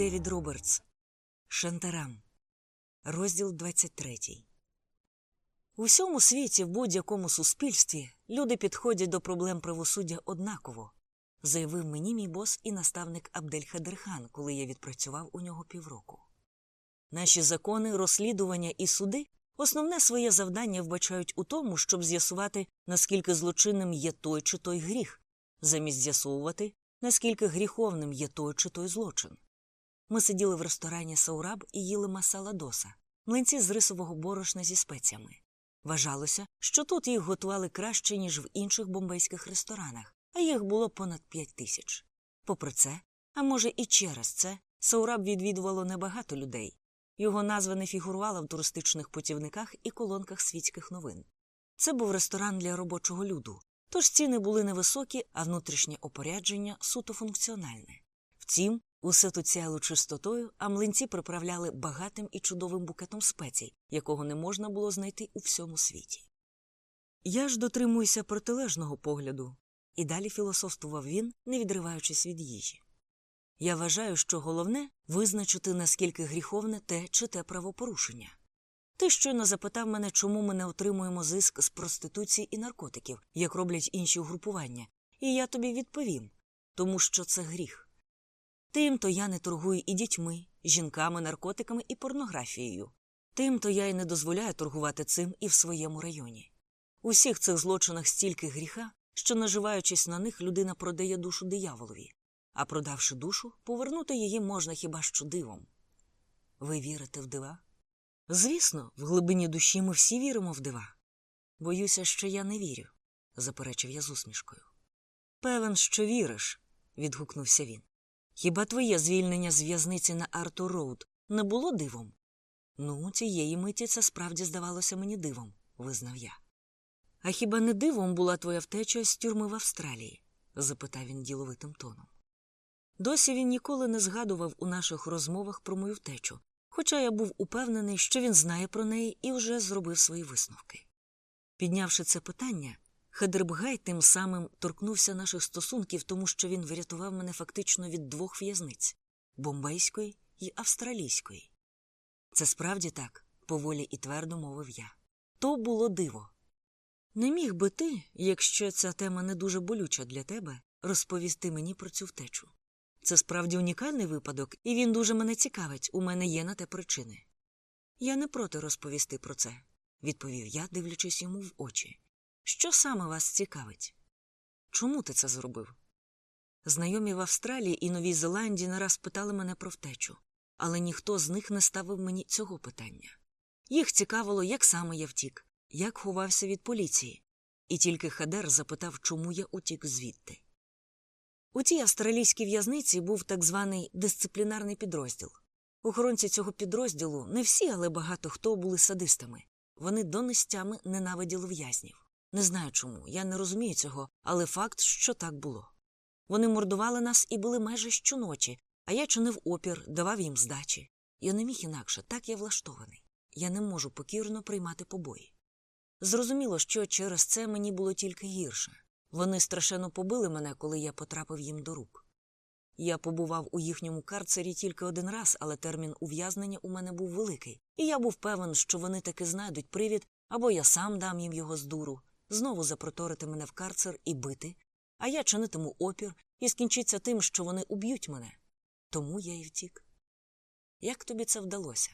Девід Робертс. Шантарам. Розділ 23. У всьому світі, в будь-якому суспільстві, люди підходять до проблем правосуддя однаково, заявив мені мій бос і наставник Абдель Хадерхан, коли я відпрацював у нього півроку. Наші закони, розслідування і суди основне своє завдання вбачають у тому, щоб з'ясувати, наскільки злочинним є той чи той гріх, замість з'ясовувати, наскільки гріховним є той чи той злочин. Ми сиділи в ресторані Саураб і їли масала доса, млинці з рисового борошна зі спеціями. Вважалося, що тут їх готували краще, ніж в інших бомбейських ресторанах, а їх було понад п'ять тисяч. Попри це, а може і через це, Саураб відвідувало небагато людей. Його назва не фігурувала в туристичних путівниках і колонках світських новин. Це був ресторан для робочого люду, тож ціни були невисокі, а внутрішнє опорядження суто функціональне. Втім, усе тут сяяло чистотою, а млинці приправляли багатим і чудовим букетом спецій, якого не можна було знайти у всьому світі. Я ж дотримуюся протилежного погляду, і далі філософствував він, не відриваючись від їжі. Я вважаю, що головне визначити, наскільки гріховне те чи те правопорушення. Ти щойно запитав мене, чому ми не отримуємо зиск з проституції і наркотиків, як роблять інші угрупування, і я тобі відповім тому що це гріх. Тим то я не торгую і дітьми, жінками, наркотиками і порнографією. Тим то я й не дозволяю торгувати цим і в своєму районі. У всіх цих злочинах стільки гріха, що, наживаючись на них, людина продає душу дияволові, а продавши душу, повернути її можна хіба що дивом. Ви вірите в дива? Звісно, в глибині душі ми всі віримо в дива. Боюся, що я не вірю, заперечив я з усмішкою. Певен, що віриш, відгукнувся він. Хіба твоє звільнення з в'язниці на Артур Роуд не було дивом? Ну, цієї миті це справді здавалося мені дивом, визнав я. А хіба не дивом була твоя втеча з тюрми в Австралії? запитав він діловитим тоном. Досі він ніколи не згадував у наших розмовах про мою втечу, хоча я був упевнений, що він знає про неї і вже зробив свої висновки. Піднявши це питання, Хедербгай тим самим торкнувся наших стосунків, тому що він врятував мене фактично від двох в'язниць бомбейської і австралійської. Це справді так, поволі і твердо мовив я. То було диво. Не міг би ти, якщо ця тема не дуже болюча для тебе, розповісти мені про цю втечу. Це справді унікальний випадок, і він дуже мене цікавить, у мене є на те причини. Я не проти розповісти про це, відповів я, дивлячись йому в очі. Що саме вас цікавить? Чому ти це зробив? Знайомі в Австралії і Новій Зеландії не раз питали мене про втечу, але ніхто з них не ставив мені цього питання. Їх цікавило, як саме я втік, як ховався від поліції, і тільки Хадер запитав, чому я утік звідти. У тій австралійській в'язниці був так званий дисциплінарний підрозділ. Охоронці цього підрозділу не всі, але багато хто були садистами. Вони донестями ненавиділи в'язнів. Не знаю чому, я не розумію цього, але факт, що так було. Вони мордували нас і були майже щоночі, а я чинив опір, давав їм здачі. Я не міг інакше, так я влаштований. Я не можу покірно приймати побої. Зрозуміло, що через це мені було тільки гірше. Вони страшенно побили мене, коли я потрапив їм до рук. Я побував у їхньому карцері тільки один раз, але термін ув'язнення у мене був великий, і я був певен, що вони таки знайдуть привід, або я сам дам їм його з дуру, знову запроторити мене в карцер і бити, а я чинитиму опір і скінчиться тим, що вони уб'ють мене. Тому я й втік. Як тобі це вдалося?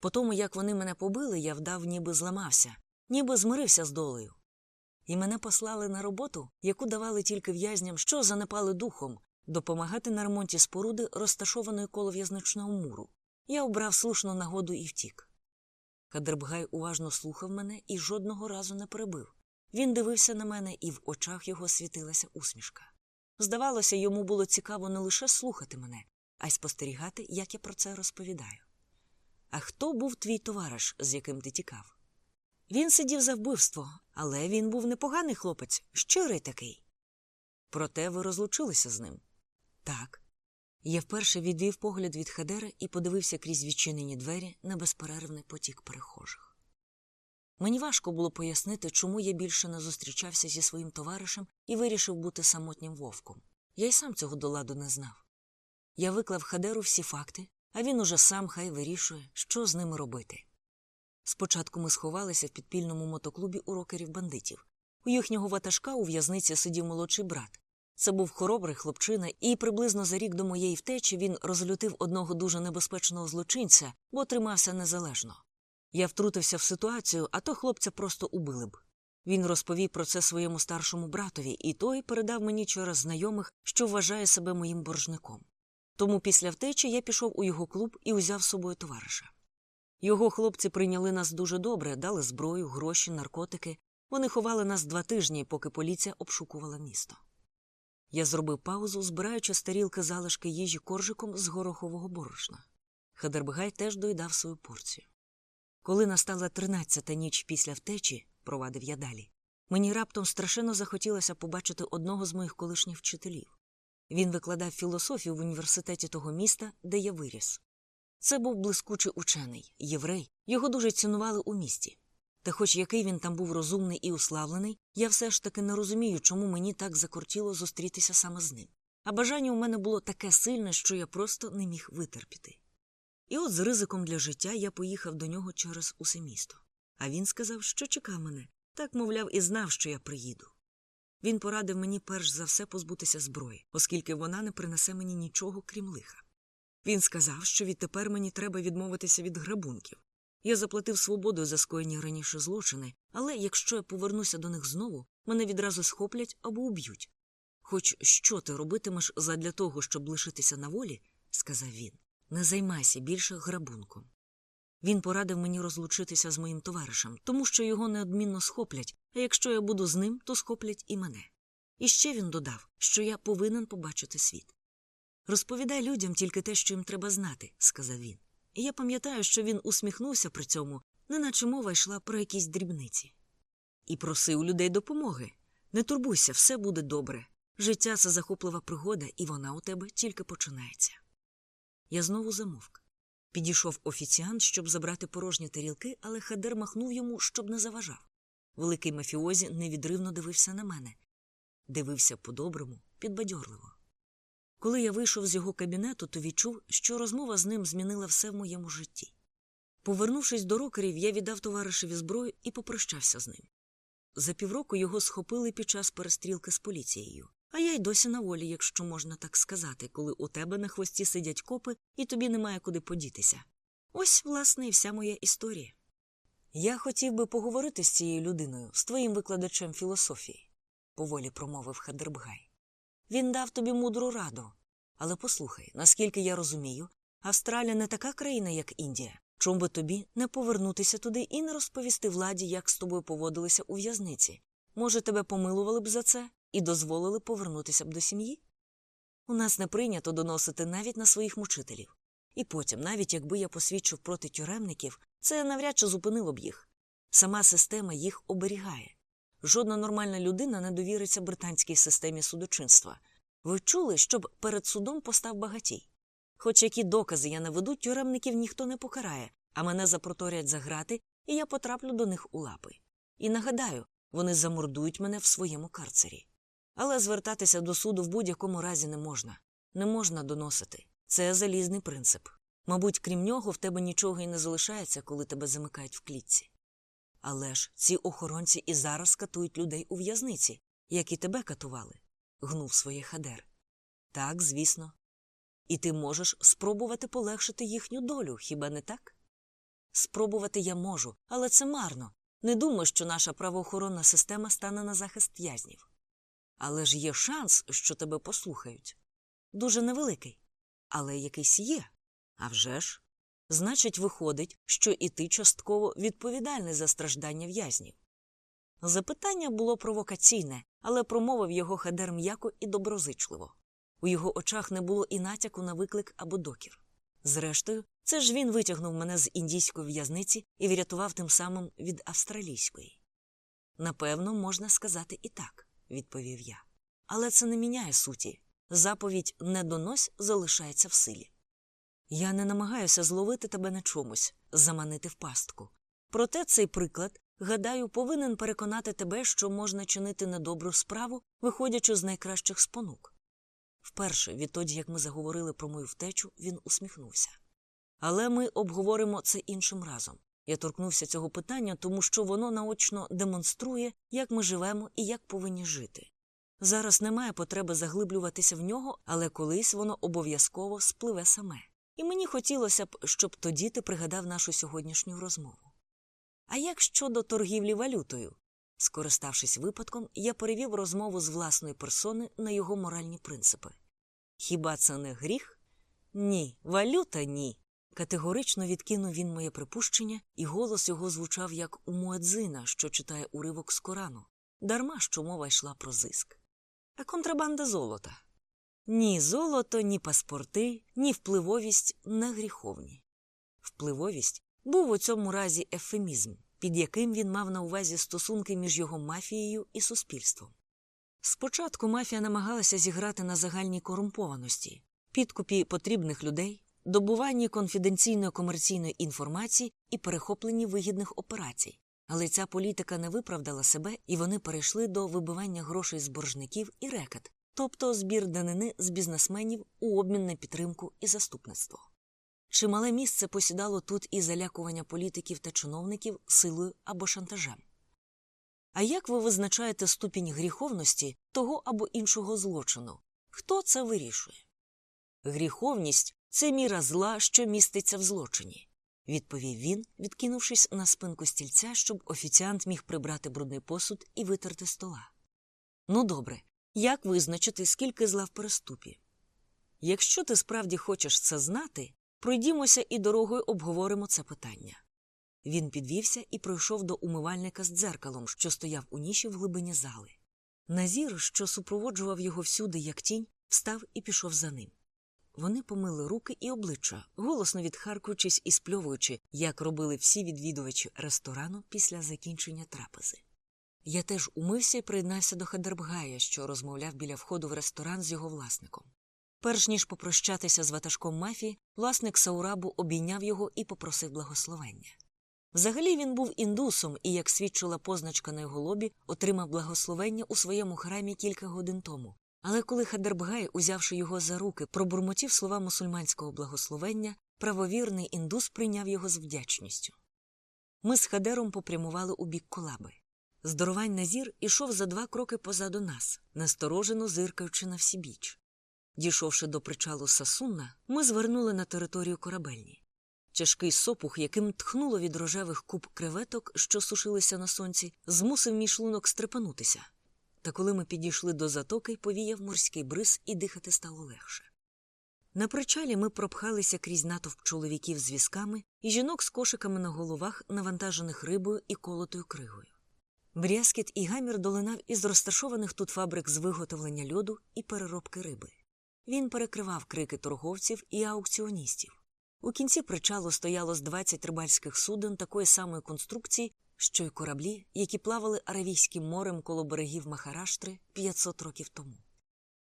По тому, як вони мене побили, я вдав, ніби зламався, ніби змирився з долею. І мене послали на роботу, яку давали тільки в'язням, що занепали духом, допомагати на ремонті споруди, розташованої коло в'язничного муру. Я обрав слушну нагоду і втік. Кадербгай уважно слухав мене і жодного разу не перебив. Він дивився на мене, і в очах його світилася усмішка. Здавалося, йому було цікаво не лише слухати мене, а й спостерігати, як я про це розповідаю. А хто був твій товариш, з яким ти тікав? Він сидів за вбивство, але він був непоганий хлопець, щирий такий. Проте ви розлучилися з ним. Так. Я вперше відвів погляд від Хедера і подивився крізь відчинені двері на безперервний потік перехожих. Мені важко було пояснити, чому я більше не зустрічався зі своїм товаришем і вирішив бути самотнім вовком. Я й сам цього до ладу не знав. Я виклав Хадеру всі факти, а він уже сам хай вирішує, що з ними робити. Спочатку ми сховалися в підпільному мотоклубі у рокерів бандитів. У їхнього ватажка у в'язниці сидів молодший брат. Це був хоробрий хлопчина, і приблизно за рік до моєї втечі він розлютив одного дуже небезпечного злочинця, бо тримався незалежно. Я втрутився в ситуацію, а то хлопця просто убили б. Він розповів про це своєму старшому братові, і той передав мені через знайомих, що вважає себе моїм боржником. Тому після втечі я пішов у його клуб і узяв з собою товариша. Його хлопці прийняли нас дуже добре, дали зброю, гроші, наркотики. Вони ховали нас два тижні, поки поліція обшукувала місто. Я зробив паузу, збираючи з тарілки залишки їжі коржиком з горохового борошна. Хадербгай теж доїдав свою порцію. Коли настала тринадцята ніч після втечі, провадив я далі, мені раптом страшенно захотілося побачити одного з моїх колишніх вчителів. Він викладав філософію в університеті того міста, де я виріс. Це був блискучий учений, єврей, його дуже цінували у місті. Та хоч який він там був розумний і уславлений, я все ж таки не розумію, чому мені так закортіло зустрітися саме з ним. А бажання у мене було таке сильне, що я просто не міг витерпіти. І от з ризиком для життя я поїхав до нього через усе місто. А він сказав, що чекав мене, так, мовляв, і знав, що я приїду. Він порадив мені перш за все позбутися зброї, оскільки вона не принесе мені нічого, крім лиха. Він сказав, що відтепер мені треба відмовитися від грабунків. Я заплатив свободою за скоєні раніше злочини, але якщо я повернуся до них знову, мене відразу схоплять або уб'ють. Хоч що ти робитимеш задля того, щоб лишитися на волі, сказав він, не займайся більше грабунком. Він порадив мені розлучитися з моїм товаришем, тому що його неодмінно схоплять, а якщо я буду з ним, то схоплять і мене. І ще він додав, що я повинен побачити світ. Розповідай людям тільки те, що їм треба знати, сказав він. І я пам'ятаю, що він усміхнувся при цьому, неначе мова йшла про якісь дрібниці. І просив у людей допомоги. Не турбуйся, все буде добре. Життя це захоплива пригода, і вона у тебе тільки починається. Я знову замовк. Підійшов офіціант, щоб забрати порожні тарілки, але Хадер махнув йому, щоб не заважав. Великий мафіозі невідривно дивився на мене. Дивився по-доброму, підбадьорливо. Коли я вийшов з його кабінету, то відчув, що розмова з ним змінила все в моєму житті. Повернувшись до рокерів, я віддав товаришеві зброю і попрощався з ним. За півроку його схопили під час перестрілки з поліцією, а я й досі на волі, якщо можна так сказати, коли у тебе на хвості сидять копи і тобі немає куди подітися. Ось, власне, і вся моя історія. Я хотів би поговорити з цією людиною, з твоїм викладачем філософії, поволі промовив Хадербгай. Він дав тобі мудру раду. Але послухай, наскільки я розумію, Австралія не така країна, як Індія. Чому би тобі не повернутися туди і не розповісти владі, як з тобою поводилися у в'язниці? Може, тебе помилували б за це і дозволили повернутися б до сім'ї? У нас не прийнято доносити навіть на своїх мучителів. І потім, навіть якби я посвідчив проти тюремників, це навряд чи зупинило б їх. Сама система їх оберігає. Жодна нормальна людина не довіриться британській системі судочинства. Ви чули, щоб перед судом постав багатій? Хоч які докази я наведу, тюремників ніхто не покарає, а мене запроторять за грати, і я потраплю до них у лапи. І нагадаю, вони замордують мене в своєму карцері. Але звертатися до суду в будь-якому разі не можна. Не можна доносити. Це залізний принцип. Мабуть, крім нього, в тебе нічого і не залишається, коли тебе замикають в клітці. Але ж ці охоронці і зараз катують людей у в'язниці, як і тебе катували, гнув своє хадер. Так, звісно. І ти можеш спробувати полегшити їхню долю, хіба не так? Спробувати я можу, але це марно. Не думаю, що наша правоохоронна система стане на захист в'язнів. Але ж є шанс, що тебе послухають. Дуже невеликий. Але якийсь є. А вже ж. Значить, виходить, що і ти частково відповідальний за страждання в'язнів. Запитання було провокаційне, але промовив його хадер м'яко і доброзичливо. У його очах не було і натяку на виклик або докір. Зрештою, це ж він витягнув мене з індійської в'язниці і врятував тим самим від австралійської. Напевно, можна сказати і так, відповів я. Але це не міняє суті. Заповідь не донось залишається в силі. Я не намагаюся зловити тебе на чомусь, заманити в пастку. Проте цей приклад, гадаю, повинен переконати тебе, що можна чинити недобру справу, виходячи з найкращих спонук. Вперше, відтоді, як ми заговорили про мою втечу, він усміхнувся. Але ми обговоримо це іншим разом. Я торкнувся цього питання, тому що воно наочно демонструє, як ми живемо і як повинні жити. Зараз немає потреби заглиблюватися в нього, але колись воно обов'язково спливе саме. І мені хотілося б, щоб тоді ти пригадав нашу сьогоднішню розмову. А як щодо торгівлі валютою? Скориставшись випадком, я перевів розмову з власної персони на його моральні принципи. Хіба це не гріх? Ні, валюта ні. Категорично відкинув він моє припущення, і голос його звучав як у муедзина, що читає уривок з Корану, дарма що мова йшла про зиск. А контрабанда золота. Ні золото, ні паспорти, ні впливовість не гріховні. Впливовість був у цьому разі ефемізм, під яким він мав на увазі стосунки між його мафією і суспільством. Спочатку мафія намагалася зіграти на загальній корумпованості, підкупі потрібних людей, добуванні конфіденційної комерційної інформації і перехопленні вигідних операцій. Але ця політика не виправдала себе, і вони перейшли до вибивання грошей з боржників і рекет, тобто збір данини з бізнесменів у обмін на підтримку і заступництво. Чимале місце посідало тут і залякування політиків та чиновників силою або шантажем. А як ви визначаєте ступінь гріховності того або іншого злочину? Хто це вирішує? Гріховність це міра зла, що міститься в злочині, відповів він, відкинувшись на спинку стільця, щоб офіціант міг прибрати брудний посуд і витерти стола. Ну, добре, як визначити, скільки зла в переступі? Якщо ти справді хочеш це знати, пройдімося і дорогою обговоримо це питання. Він підвівся і пройшов до умивальника з дзеркалом, що стояв у ніші в глибині зали. Назір, що супроводжував його всюди, як тінь, встав і пішов за ним. Вони помили руки і обличчя, голосно відхаркуючись і спльовуючи, як робили всі відвідувачі ресторану після закінчення трапези. Я теж умився і приєднався до Хадербгая, що розмовляв біля входу в ресторан з його власником. Перш ніж попрощатися з ватажком мафії, власник Саурабу обійняв його і попросив благословення. Взагалі він був індусом і, як свідчила позначка на його лобі, отримав благословення у своєму храмі кілька годин тому. Але коли Хадербгай, узявши його за руки, пробурмотів слова мусульманського благословення, правовірний індус прийняв його з вдячністю. Ми з Хадером попрямували у бік колаби. Здоровань Назір ішов за два кроки позаду нас, насторожено зиркаючи на всі біч. Дійшовши до причалу Сасунна, ми звернули на територію корабельні. Тяжкий сопух, яким тхнуло від рожевих куб креветок, що сушилися на сонці, змусив мій шлунок стрепенутися. Та коли ми підійшли до затоки, повіяв морський бриз, і дихати стало легше. На причалі ми пропхалися крізь натовп чоловіків з візками і жінок з кошиками на головах, навантажених рибою і колотою кригою. Брязкіт і гамір долинав із розташованих тут фабрик з виготовлення льоду і переробки риби. Він перекривав крики торговців і аукціоністів. У кінці причалу стояло з 20 рибальських суден такої самої конструкції, що й кораблі, які плавали Аравійським морем коло берегів Махараштри 500 років тому.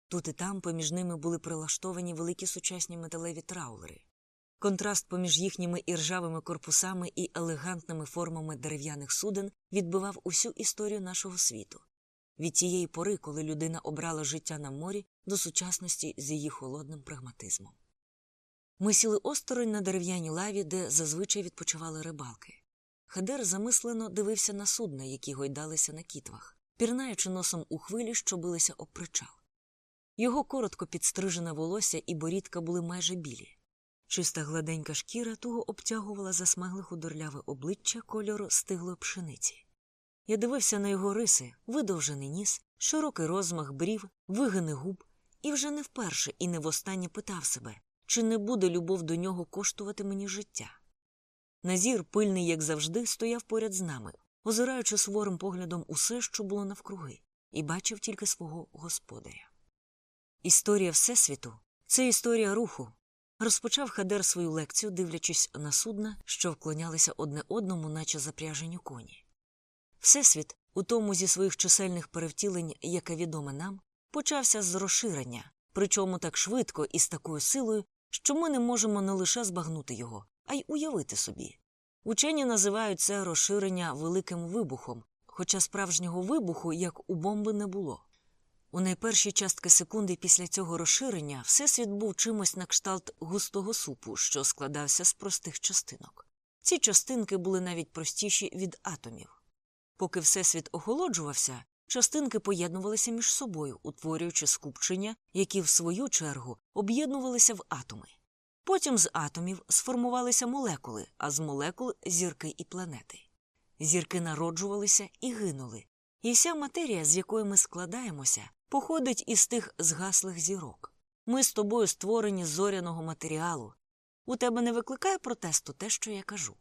Тут і там поміж ними були прилаштовані великі сучасні металеві траулери. Контраст поміж їхніми іржавими корпусами і елегантними формами дерев'яних суден відбивав усю історію нашого світу. Від тієї пори, коли людина обрала життя на морі до сучасності з її холодним прагматизмом. Ми сіли осторонь на дерев'яній лаві, де зазвичай відпочивали рибалки. Хадер замислено дивився на судна, які гойдалися на кітвах, пірнаючи носом у хвилі, що билися об причал. Його коротко підстрижене волосся і борідка були майже білі. Чиста гладенька шкіра туго обтягувала засмагле худорляве обличчя кольору стиглої пшениці. Я дивився на його риси, видовжений ніс, широкий розмах брів, вигини губ, і вже не вперше і не востаннє питав себе, чи не буде любов до нього коштувати мені життя. Назір, пильний, як завжди, стояв поряд з нами, озираючи суворим поглядом усе, що було навкруги, і бачив тільки свого господаря. Історія Всесвіту це історія руху. Розпочав Хадер свою лекцію, дивлячись на судна, що вклонялися одне одному, наче запряжені коні. Всесвіт, у тому зі своїх чисельних перевтілень, яке відоме нам, почався з розширення, причому так швидко і з такою силою, що ми не можемо не лише збагнути його, а й уявити собі. Учені називають це розширення великим вибухом, хоча справжнього вибуху, як у бомби, не було. У найперші частки секунди після цього розширення Всесвіт був чимось на кшталт густого супу, що складався з простих частинок. Ці частинки були навіть простіші від атомів. Поки Всесвіт охолоджувався, частинки поєднувалися між собою, утворюючи скупчення, які, в свою чергу, об'єднувалися в атоми. Потім з атомів сформувалися молекули, а з молекул зірки і планети. Зірки народжувалися і гинули, і вся матерія, з якої ми складаємося, походить із тих згаслих зірок. Ми з тобою створені з зоряного матеріалу. У тебе не викликає протесту те, що я кажу.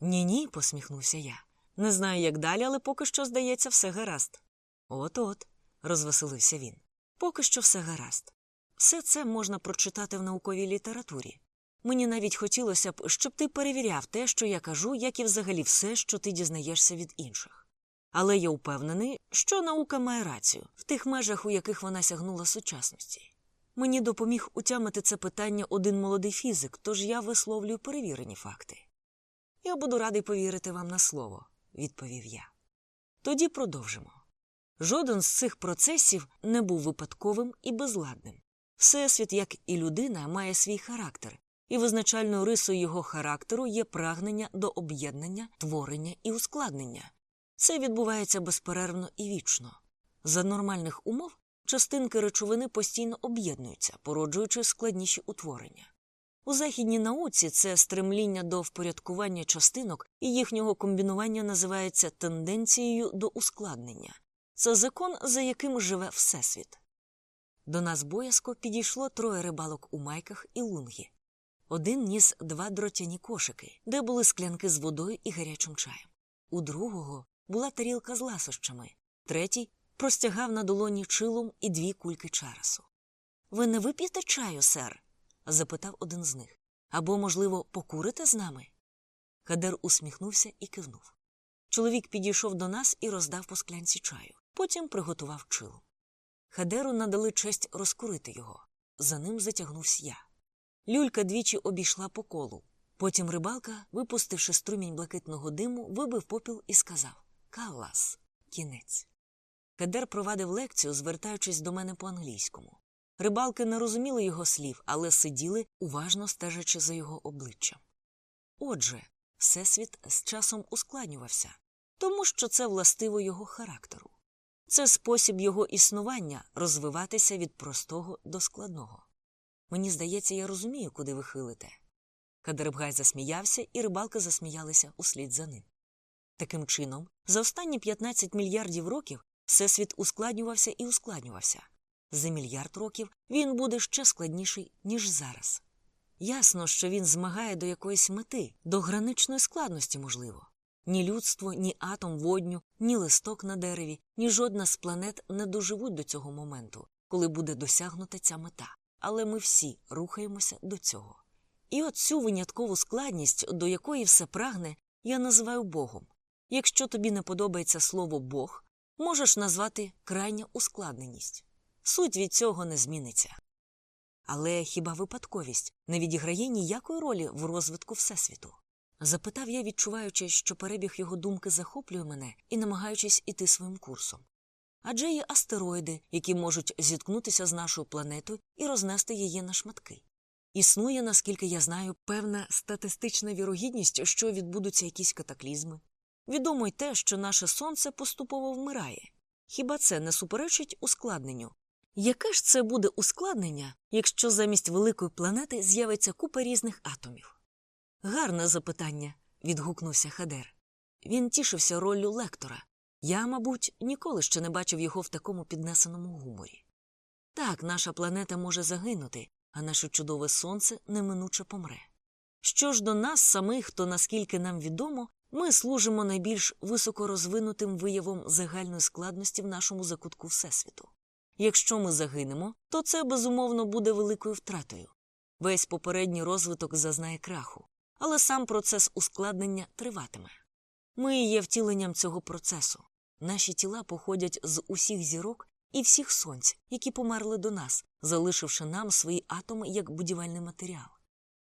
Ні, ні, посміхнувся я. Не знаю, як далі, але поки що, здається, все гаразд. От от, розвеселився він. Поки що все гаразд. Все це можна прочитати в науковій літературі. Мені навіть хотілося б, щоб ти перевіряв те, що я кажу, як і взагалі все, що ти дізнаєшся від інших. Але я впевнений, що наука має рацію в тих межах, у яких вона сягнула сучасності. Мені допоміг утямити це питання один молодий фізик, тож я висловлюю перевірені факти. Я буду радий повірити вам на слово, відповів я. Тоді продовжимо. Жоден з цих процесів не був випадковим і безладним. Всесвіт, як і людина, має свій характер, і визначальною рисою його характеру є прагнення до об'єднання, творення і ускладнення. Це відбувається безперервно і вічно. За нормальних умов частинки речовини постійно об'єднуються, породжуючи складніші утворення. У західній науці це стремління до впорядкування частинок і їхнього комбінування називається тенденцією до ускладнення. Це закон, за яким живе Всесвіт. До нас боязко підійшло троє рибалок у майках і лунгі. Один ніс два дротяні кошики, де були склянки з водою і гарячим чаєм. У другого була тарілка з ласощами, третій простягав на долоні чилум і дві кульки чарасу. Ви не вип'єте чаю, сер? запитав один з них. Або, можливо, покурите з нами? Кадер усміхнувся і кивнув. Чоловік підійшов до нас і роздав по склянці чаю, потім приготував чилу. Хадеру надали честь розкурити його. За ним затягнувся я. Люлька двічі обійшла по колу. Потім рибалка, випустивши струмінь блакитного диму, вибив попіл і сказав Каллас, кінець. Кадер провадив лекцію, звертаючись до мене по-англійському. Рибалки не розуміли його слів, але сиділи, уважно стежачи за його обличчям. Отже, всесвіт з часом ускладнювався, тому що це властиво його характеру. Це спосіб його існування розвиватися від простого до складного. Мені здається, я розумію, куди ви хилите. Кадербгай засміявся, і рибалки засміялися услід за ним. Таким чином, за останні 15 мільярдів років всесвіт ускладнювався і ускладнювався. За мільярд років він буде ще складніший, ніж зараз. Ясно, що він змагає до якоїсь мети, до граничної складності, можливо. Ні людство, ні атом водню, ні листок на дереві, ні жодна з планет не доживуть до цього моменту, коли буде досягнута ця мета. Але ми всі рухаємося до цього. І от цю виняткову складність, до якої все прагне, я називаю Богом. Якщо тобі не подобається слово Бог, можеш назвати крайня ускладненість. Суть від цього не зміниться. Але хіба випадковість не відіграє ніякої ролі в розвитку Всесвіту? Запитав я, відчуваючи, що перебіг його думки захоплює мене і намагаючись іти своїм курсом. Адже є астероїди, які можуть зіткнутися з нашою планетою і рознести її на шматки. Існує, наскільки я знаю, певна статистична вірогідність, що відбудуться якісь катаклізми. Відомо й те, що наше сонце поступово вмирає. Хіба це не суперечить ускладненню? Яке ж це буде ускладнення, якщо замість великої планети з'явиться купа різних атомів? Гарне запитання, відгукнувся Хадер. Він тішився роллю лектора. Я, мабуть, ніколи ще не бачив його в такому піднесеному гуморі. Так, наша планета може загинути, а наше чудове сонце неминуче помре. Що ж до нас самих, то наскільки нам відомо, ми служимо найбільш високорозвинутим виявом загальної складності в нашому закутку Всесвіту. Якщо ми загинемо, то це безумовно буде великою втратою. Весь попередній розвиток зазнає краху, але сам процес ускладнення триватиме. Ми є втіленням цього процесу. Наші тіла походять з усіх зірок і всіх сонць, які померли до нас, залишивши нам свої атоми як будівельний матеріал.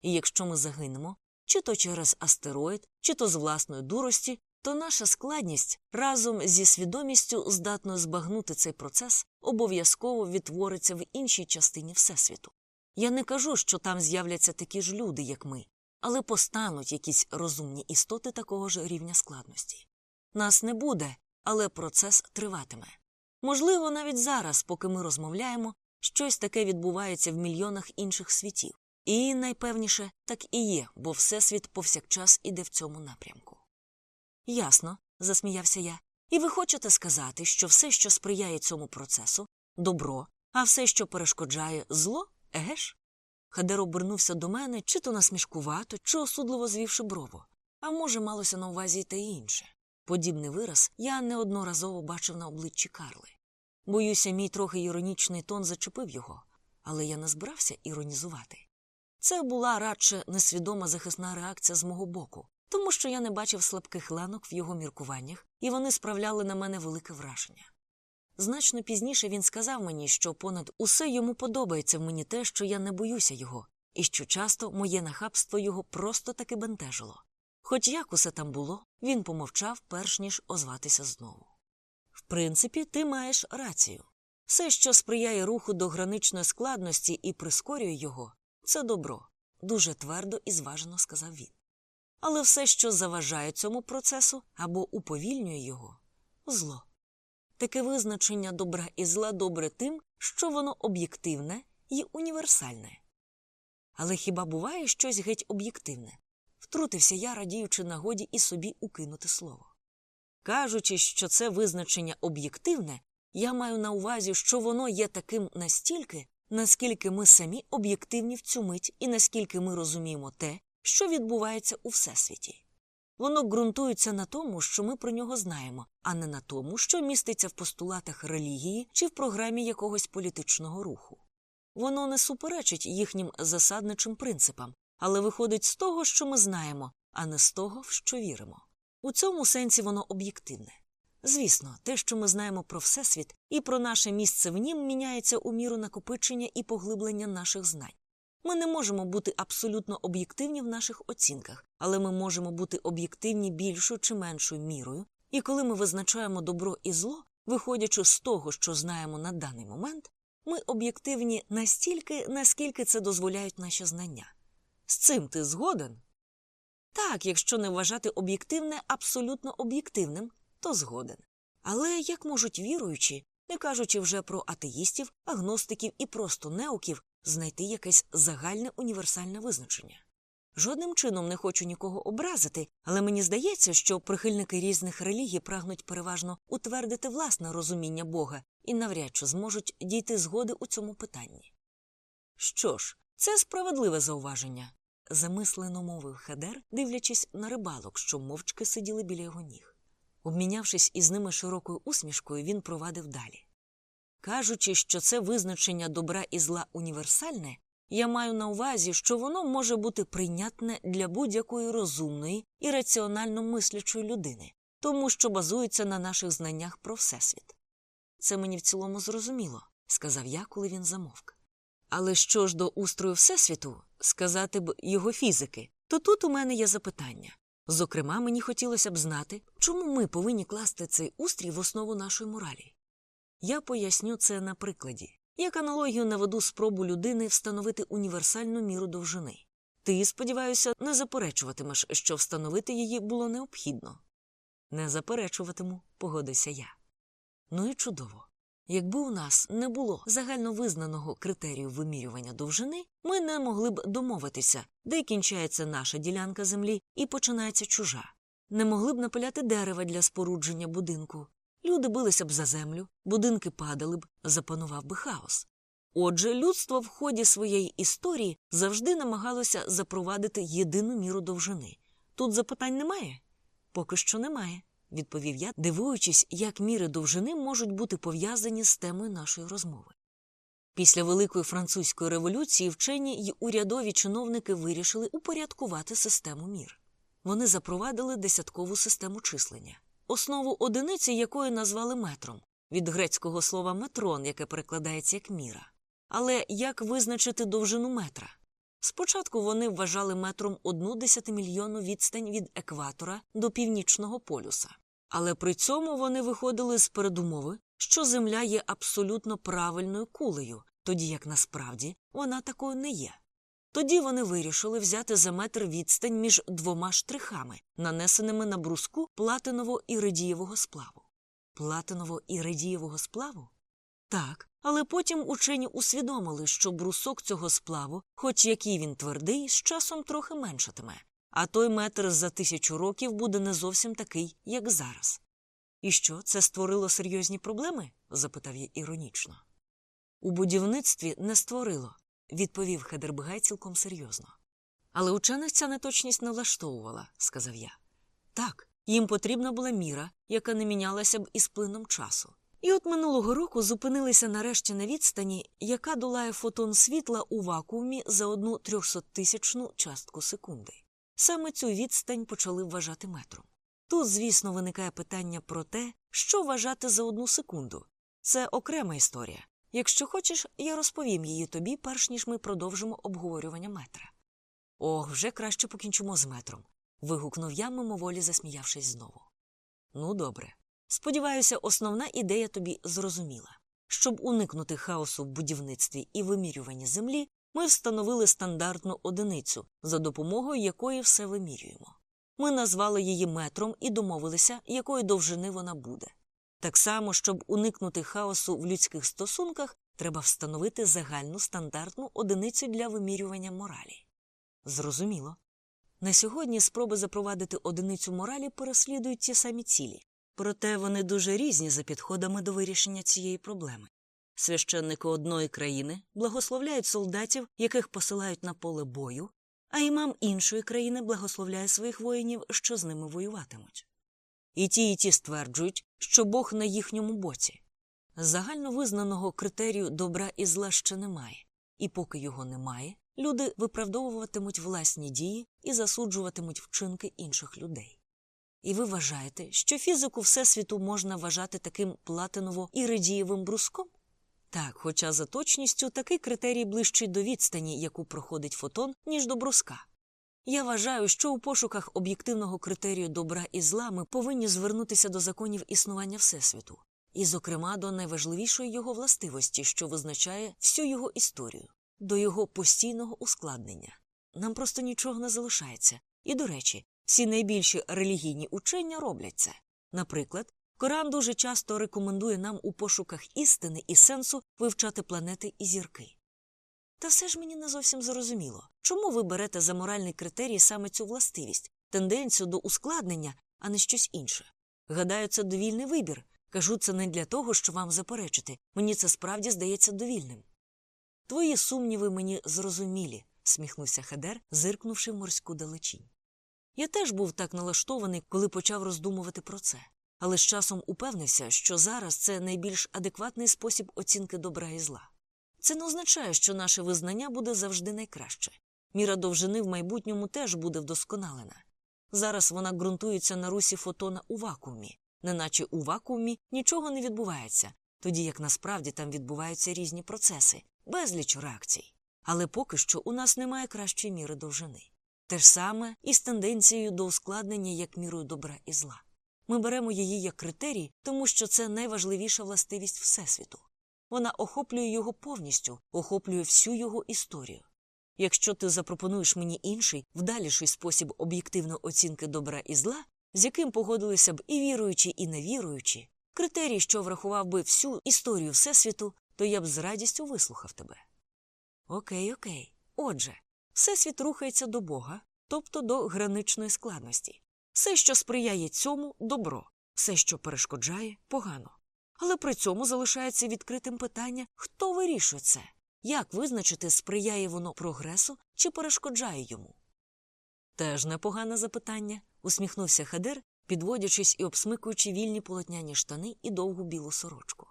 І якщо ми загинемо, чи то через астероїд, чи то з власної дурості, то наша складність разом зі свідомістю здатною збагнути цей процес обов'язково відтвориться в іншій частині Всесвіту. Я не кажу, що там з'являться такі ж люди, як ми, але постануть якісь розумні істоти такого ж рівня складності. Нас не буде, але процес триватиме. Можливо, навіть зараз, поки ми розмовляємо, щось таке відбувається в мільйонах інших світів. І найпевніше так і є, бо Всесвіт повсякчас іде в цьому напрямку. Ясно, засміявся я. І ви хочете сказати, що все, що сприяє цьому процесу, добро, а все, що перешкоджає зло, еге ж? Хадер обернувся до мене, чи то насмішкувато, чи осудливо звівши брову, а може, малося на увазі й те інше. Подібний вираз я неодноразово бачив на обличчі Карли. Боюся, мій трохи іронічний тон зачепив його, але я не збирався іронізувати. Це була радше несвідома захисна реакція з мого боку, тому що я не бачив слабких ланок в його міркуваннях, і вони справляли на мене велике враження. Значно пізніше він сказав мені, що понад усе йому подобається в мені те, що я не боюся його, і що часто моє нахабство його просто таки бентежило. Хоч як усе там було, він помовчав, перш ніж озватися знову. В принципі, ти маєш рацію. Все, що сприяє руху до граничної складності і прискорює його, це добро, дуже твердо і зважено сказав він. Але все, що заважає цьому процесу або уповільнює його зло. Таке визначення добра і зла добре тим, що воно об'єктивне і універсальне. Але хіба буває щось геть об'єктивне? Втрутився я, радіючи нагоді і собі укинути слово. Кажучи, що це визначення об'єктивне, я маю на увазі, що воно є таким настільки, наскільки ми самі об'єктивні в цю мить і наскільки ми розуміємо те, що відбувається у всесвіті. Воно ґрунтується на тому, що ми про нього знаємо, а не на тому, що міститься в постулатах релігії чи в програмі якогось політичного руху. Воно не суперечить їхнім засадничим принципам, але виходить з того, що ми знаємо, а не з того, в що віримо. У цьому сенсі воно об'єктивне. Звісно, те, що ми знаємо про Всесвіт і про наше місце в нім, міняється у міру накопичення і поглиблення наших знань. Ми не можемо бути абсолютно об'єктивні в наших оцінках, але ми можемо бути об'єктивні більшою чи меншою мірою, і коли ми визначаємо добро і зло, виходячи з того, що знаємо на даний момент, ми об'єктивні настільки, наскільки це дозволяють наші знання. З цим ти згоден? Так, якщо не вважати об'єктивне абсолютно об'єктивним, то згоден. Але як можуть віруючі, не кажучи вже про атеїстів, агностиків і просто неуків, знайти якесь загальне універсальне визначення? Жодним чином не хочу нікого образити, але мені здається, що прихильники різних релігій прагнуть переважно утвердити власне розуміння Бога і навряд чи зможуть дійти згоди у цьому питанні. Що ж, це справедливе зауваження, замислено мовив Хадер, дивлячись на рибалок, що мовчки сиділи біля його ніг. Обмінявшись із ними широкою усмішкою, він провадив далі. Кажучи, що це визначення добра і зла універсальне, я маю на увазі, що воно може бути прийнятне для будь-якої розумної і раціонально мислячої людини, тому що базується на наших знаннях про Всесвіт. Це мені в цілому зрозуміло, сказав я, коли він замовк. Але що ж до устрою Всесвіту, сказати б його фізики, то тут у мене є запитання. Зокрема, мені хотілося б знати, чому ми повинні класти цей устрій в основу нашої моралі. Я поясню це на прикладі. Як аналогію наведу спробу людини встановити універсальну міру довжини. Ти, сподіваюся, не заперечуватимеш, що встановити її було необхідно. Не заперечуватиму, погодився я. Ну і чудово. Якби у нас не було загальновизнаного критерію вимірювання довжини, ми не могли б домовитися, де кінчається наша ділянка землі і починається чужа. Не могли б напиляти дерева для спорудження будинку. Люди билися б за землю, будинки падали б, запанував би хаос. Отже, людство в ході своєї історії завжди намагалося запровадити єдину міру довжини. Тут запитань немає? Поки що немає відповів я, дивуючись, як міри довжини можуть бути пов'язані з темою нашої розмови. Після Великої французької революції вчені й урядові чиновники вирішили упорядкувати систему мір. Вони запровадили десяткову систему числення, основу одиниці якої назвали метром від грецького слова метрон, яке перекладається як міра. Але як визначити довжину метра? Спочатку вони вважали метром одну десятимільйонну відстань від екватора до північного полюса. Але при цьому вони виходили з передумови, що Земля є абсолютно правильною кулею, тоді як насправді вона такою не є. Тоді вони вирішили взяти за метр відстань між двома штрихами, нанесеними на бруску платиново-іридієвого сплаву. Платиново-іридієвого сплаву? Так, але потім учені усвідомили, що брусок цього сплаву, хоч який він твердий, з часом трохи меншатиме, а той метр за тисячу років буде не зовсім такий, як зараз. І що, це створило серйозні проблеми? запитав я іронічно. У будівництві не створило, відповів Хедербгай цілком серйозно. Але учених ця неточність не влаштовувала, сказав я. Так, їм потрібна була міра, яка не мінялася б із плином часу. І от минулого року зупинилися нарешті на відстані, яка долає фотон світла у вакуумі за одну трьохсоттисячну частку секунди. Саме цю відстань почали вважати метром. Тут, звісно, виникає питання про те, що вважати за одну секунду. Це окрема історія. Якщо хочеш, я розповім її тобі, перш ніж ми продовжимо обговорювання метра. Ох, вже краще покінчимо з метром. вигукнув я, мимоволі засміявшись знову. Ну, добре. Сподіваюся, основна ідея тобі зрозуміла. Щоб уникнути хаосу в будівництві і вимірюванні землі, ми встановили стандартну одиницю, за допомогою якої все вимірюємо. Ми назвали її метром і домовилися, якої довжини вона буде. Так само, щоб уникнути хаосу в людських стосунках, треба встановити загальну стандартну одиницю для вимірювання моралі. Зрозуміло. На сьогодні спроби запровадити одиницю моралі переслідують ті самі цілі, проте вони дуже різні за підходами до вирішення цієї проблеми. Священники одної країни благословляють солдатів, яких посилають на поле бою, а імам іншої країни благословляє своїх воїнів, що з ними воюватимуть. І ті, і ті стверджують, що Бог на їхньому боці. Загальновизнаного критерію добра і зла ще немає, і поки його немає, люди виправдовуватимуть власні дії і засуджуватимуть вчинки інших людей. І ви вважаєте, що фізику Всесвіту можна вважати таким платиново-іридієвим бруском? Так, хоча за точністю такий критерій ближчий до відстані, яку проходить фотон, ніж до бруска. Я вважаю, що у пошуках об'єктивного критерію добра і зла ми повинні звернутися до законів існування Всесвіту, і, зокрема, до найважливішої його властивості, що визначає всю його історію, до його постійного ускладнення. Нам просто нічого не залишається. І, до речі, всі найбільші релігійні учення роблять це. Наприклад, Коран дуже часто рекомендує нам у пошуках істини і сенсу вивчати планети і зірки. Та все ж мені не зовсім зрозуміло, чому ви берете за моральний критерій саме цю властивість, тенденцію до ускладнення, а не щось інше. Гадаю, це довільний вибір. Кажу це не для того, що вам заперечити. Мені це справді здається довільним. Твої сумніви мені зрозумілі, сміхнувся Хедер, зиркнувши в морську далечінь. Я теж був так налаштований, коли почав роздумувати про це, але з часом упевнився, що зараз це найбільш адекватний спосіб оцінки добра і зла. Це не означає, що наше визнання буде завжди найкраще. Міра довжини в майбутньому теж буде вдосконалена. Зараз вона ґрунтується на русі фотона у вакуумі, неначе у вакуумі нічого не відбувається, тоді як насправді там відбуваються різні процеси, безліч реакцій. Але поки що у нас немає кращої міри довжини. Те ж саме і з тенденцією до ускладнення як мірою добра і зла. Ми беремо її як критерій, тому що це найважливіша властивість Всесвіту. Вона охоплює його повністю, охоплює всю його історію. Якщо ти запропонуєш мені інший, вдаліший спосіб об'єктивної оцінки добра і зла, з яким погодилися б і віруючі, і невіруючі, критерій, що врахував би всю історію Всесвіту, то я б з радістю вислухав тебе. Окей, окей. Отже, Всесвіт рухається до Бога, тобто до граничної складності. Все, що сприяє цьому, добро, все, що перешкоджає, погано. Але при цьому залишається відкритим питання, хто вирішує це, як визначити, сприяє воно прогресу чи перешкоджає йому. Теж непогане запитання, усміхнувся Хадер, підводячись і обсмикуючи вільні полотняні штани і довгу білу сорочку.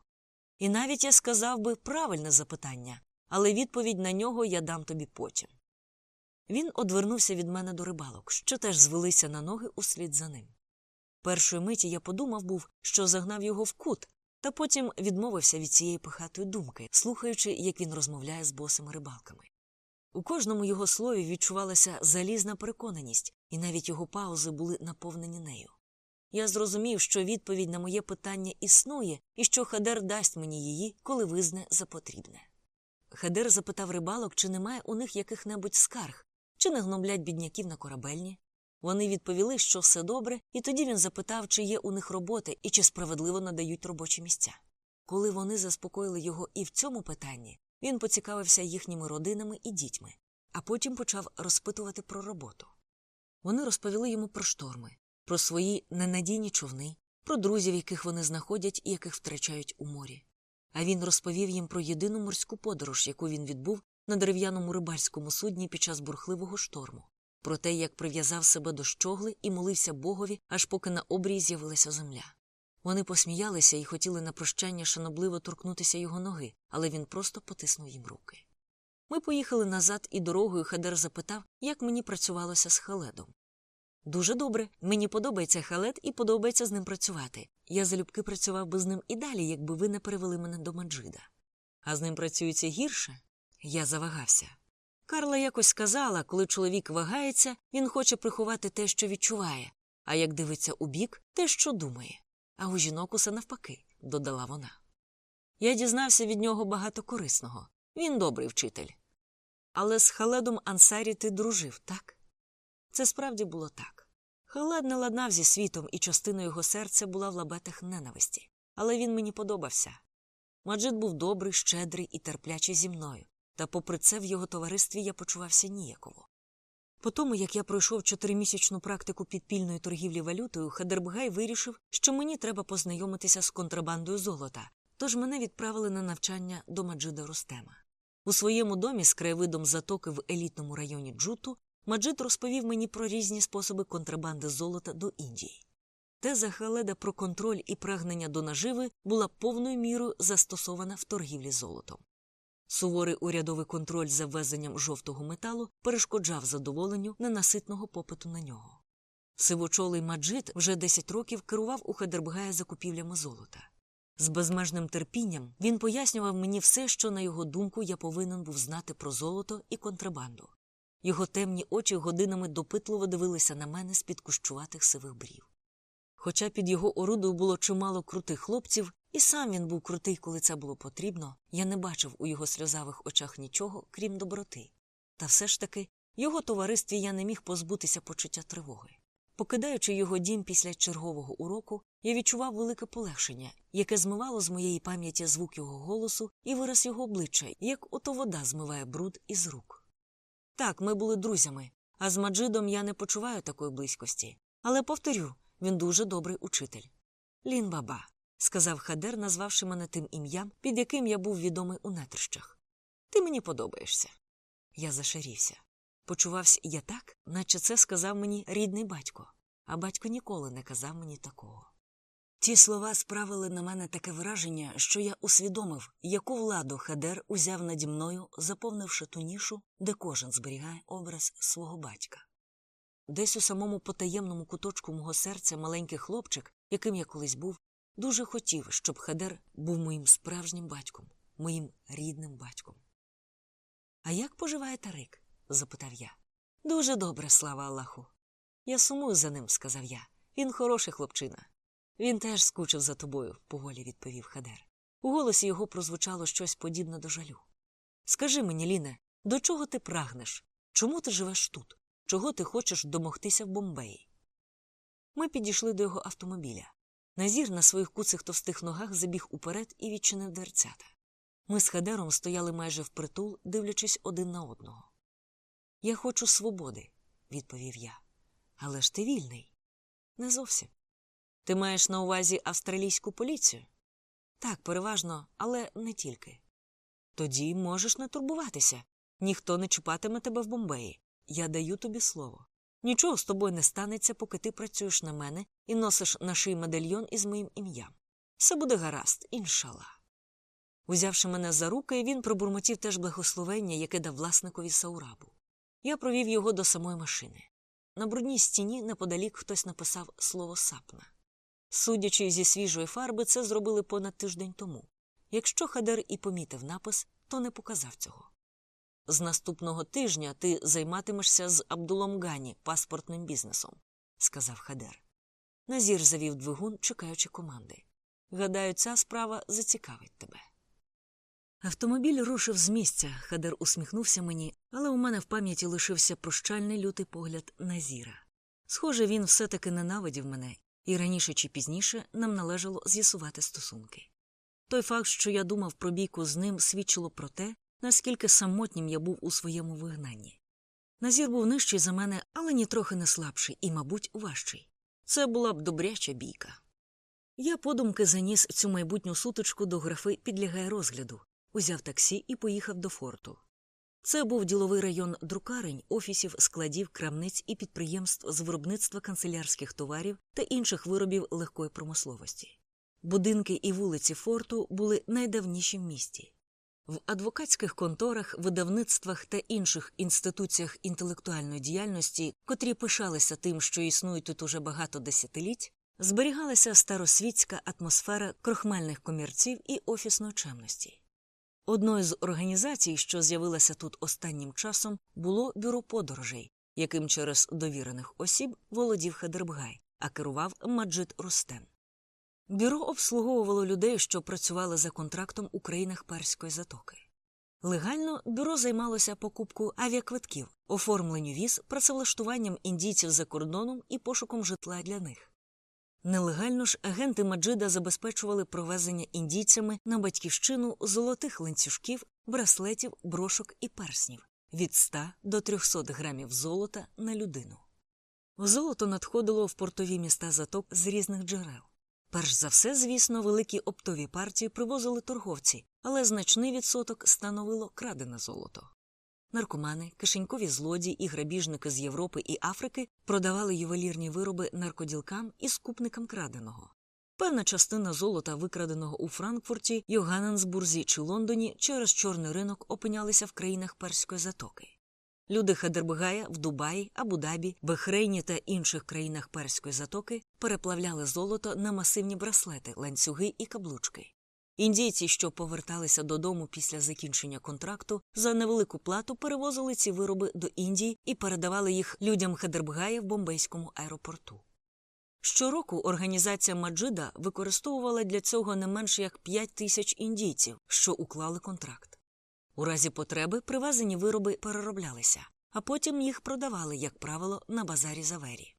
І навіть я сказав би правильне запитання, але відповідь на нього я дам тобі потім. Він одвернувся від мене до рибалок, що теж звелися на ноги услід за ним. Першої миті я подумав був, що загнав його в кут, та потім відмовився від цієї пихатої думки, слухаючи, як він розмовляє з босими рибалками. У кожному його слові відчувалася залізна переконаність, і навіть його паузи були наповнені нею. Я зрозумів, що відповідь на моє питання існує і що Хадер дасть мені її, коли визне за потрібне. Хадер запитав рибалок, чи немає у них яких-небудь скарг, чи не гноблять бідняків на корабельні. Вони відповіли, що все добре, і тоді він запитав, чи є у них роботи і чи справедливо надають робочі місця. Коли вони заспокоїли його і в цьому питанні, він поцікавився їхніми родинами і дітьми, а потім почав розпитувати про роботу. Вони розповіли йому про шторми, про свої ненадійні човни, про друзів, яких вони знаходять і яких втрачають у морі. А він розповів їм про єдину морську подорож, яку він відбув на дерев'яному рибальському судні під час бурхливого шторму, про те, як прив'язав себе до щогли і молився Богові, аж поки на обрії з'явилася земля. Вони посміялися і хотіли на прощання шанобливо торкнутися його ноги, але він просто потиснув їм руки. Ми поїхали назад, і дорогою Хадер запитав, як мені працювалося з халедом. Дуже добре, мені подобається халет і подобається з ним працювати. Я залюбки працював би з ним і далі, якби ви не перевели мене до Маджида. А з ним працюється гірше? Я завагався. Карла якось сказала, коли чоловік вагається, він хоче приховати те, що відчуває, а як дивиться у бік, те, що думає. А у жінок усе навпаки, додала вона. Я дізнався від нього багато корисного. Він добрий вчитель. Але з Халедом Ансарі ти дружив, так? Це справді було так. Халед не ладнав зі світом, і частиною його серця була в лабетах ненависті. Але він мені подобався. Маджид був добрий, щедрий і терплячий зі мною, та попри це в його товаристві я почувався ніяково. По тому, як я пройшов чотиримісячну практику підпільної торгівлі валютою, Хадербгай вирішив, що мені треба познайомитися з контрабандою золота, тож мене відправили на навчання до Маджида Рустема. У своєму домі з краєвидом затоки в елітному районі Джуту Маджид розповів мені про різні способи контрабанди золота до Індії. Теза Халеда про контроль і прагнення до наживи була повною мірою застосована в торгівлі золотом. Суворий урядовий контроль за ввезенням жовтого металу перешкоджав задоволенню ненаситного попиту на нього. Сивочолий Маджид вже 10 років керував у Хадербгая закупівлями золота. З безмежним терпінням він пояснював мені все, що, на його думку, я повинен був знати про золото і контрабанду. Його темні очі годинами допитливо дивилися на мене з під кущуватих сивих брів. Хоча під його орудою було чимало крутих хлопців, і сам він був крутий, коли це було потрібно, я не бачив у його сльозавих очах нічого, крім доброти. Та все ж таки, його товаристві я не міг позбутися почуття тривоги. Покидаючи його дім після чергового уроку, я відчував велике полегшення, яке змивало з моєї пам'яті звук його голосу і вираз його обличчя, як ото вода змиває бруд із рук. Так, ми були друзями, а з Маджидом я не почуваю такої близькості. Але повторю, він дуже добрий учитель. Лін баба, сказав Хадер, назвавши мене тим ім'ям, під яким я був відомий у нетрищах. Ти мені подобаєшся. Я зашарівся. Почувався я так, наче це сказав мені рідний батько, а батько ніколи не казав мені такого. Ті слова справили на мене таке враження, що я усвідомив, яку владу Хадер узяв наді мною, заповнивши ту нішу, де кожен зберігає образ свого батька. Десь у самому потаємному куточку мого серця маленький хлопчик, яким я колись був, дуже хотів, щоб Хадер був моїм справжнім батьком, моїм рідним батьком. А як поживає Тарик? запитав я. Дуже добре, слава Аллаху. Я сумую за ним, сказав я. Він хороший хлопчина. Він теж скучив за тобою, поволі відповів Хадер. У голосі його прозвучало щось подібне до жалю. Скажи мені, Ліне, до чого ти прагнеш? Чому ти живеш тут? Чого ти хочеш домогтися в Бомбеї? Ми підійшли до його автомобіля. Назір на своїх куцих товстих ногах забіг уперед і відчинив дверцята. Ми з Хадером стояли майже впритул, дивлячись один на одного. Я хочу свободи, відповів я. Але ж ти вільний. Не зовсім. Ти маєш на увазі австралійську поліцію? Так, переважно, але не тільки. Тоді можеш не турбуватися. Ніхто не чіпатиме тебе в Бомбеї. Я даю тобі слово. Нічого з тобою не станеться, поки ти працюєш на мене і носиш на шиї медальйон із моїм ім'ям. Все буде гаразд, іншала. Узявши мене за руки, він пробурмотів теж благословення, яке дав власникові Саурабу. Я провів його до самої машини. На брудній стіні неподалік хтось написав слово сапна. Судячи зі свіжої фарби, це зробили понад тиждень тому. Якщо Хадер і помітив напис, то не показав цього. З наступного тижня ти займатимешся з Абдулом Гані паспортним бізнесом, сказав Хадер. Назір завів двигун, чекаючи команди. Гадаю, ця справа зацікавить тебе. Автомобіль рушив з місця, Хадер усміхнувся мені, але у мене в пам'яті лишився прощальний лютий погляд Назіра. Схоже, він все таки ненавидів мене, і раніше чи пізніше нам належало з'ясувати стосунки. Той факт, що я думав про бійку з ним, свідчило про те, наскільки самотнім я був у своєму вигнанні. Назір був нижчий за мене, але нітрохи не слабший і, мабуть, важчий. Це була б добряча бійка. Я подумки заніс цю майбутню сутичку до графи підлягає розгляду, узяв таксі і поїхав до форту. Це був діловий район друкарень, офісів, складів, крамниць і підприємств з виробництва канцелярських товарів та інших виробів легкої промисловості. Будинки і вулиці форту були найдавніші в місті. В адвокатських конторах, видавництвах та інших інституціях інтелектуальної діяльності, котрі пишалися тим, що існують тут уже багато десятиліть, зберігалася старосвітська атмосфера крохмальних комірців і офісної чемності. Одною з організацій, що з'явилася тут останнім часом, було бюро подорожей, яким через довірених осіб володів Хедербгай, а керував Маджид Рустем. Бюро обслуговувало людей, що працювали за контрактом у країнах Перської затоки. Легально бюро займалося покупкою авіаквитків, оформленню віз, працевлаштуванням індійців за кордоном і пошуком житла для них. Нелегально ж агенти Маджида забезпечували провезення індійцями на батьківщину золотих ланцюжків, браслетів, брошок і перснів від 100 до 300 грамів золота на людину. Золото надходило в портові міста заток з різних джерел. Перш за все, звісно, великі оптові партії привозили торговці, але значний відсоток становило крадене золото. Наркомани, кишенькові злодії і грабіжники з Європи і Африки продавали ювелірні вироби наркоділкам і скупникам краденого. Певна частина золота, викраденого у Франкфурті, Йоганнесбурзі чи Лондоні, через чорний ринок опинялися в країнах Перської затоки. Люди Хадербгая в Дубаї, Абу-Дабі, Бехрейні та інших країнах Перської затоки переплавляли золото на масивні браслети, ланцюги і каблучки. Індійці, що поверталися додому після закінчення контракту, за невелику плату перевозили ці вироби до Індії і передавали їх людям Хадербгая в бомбейському аеропорту. Щороку організація Маджида використовувала для цього не менше як 5 тисяч індійців, що уклали контракт. У разі потреби привезені вироби перероблялися, а потім їх продавали, як правило, на базарі Завері.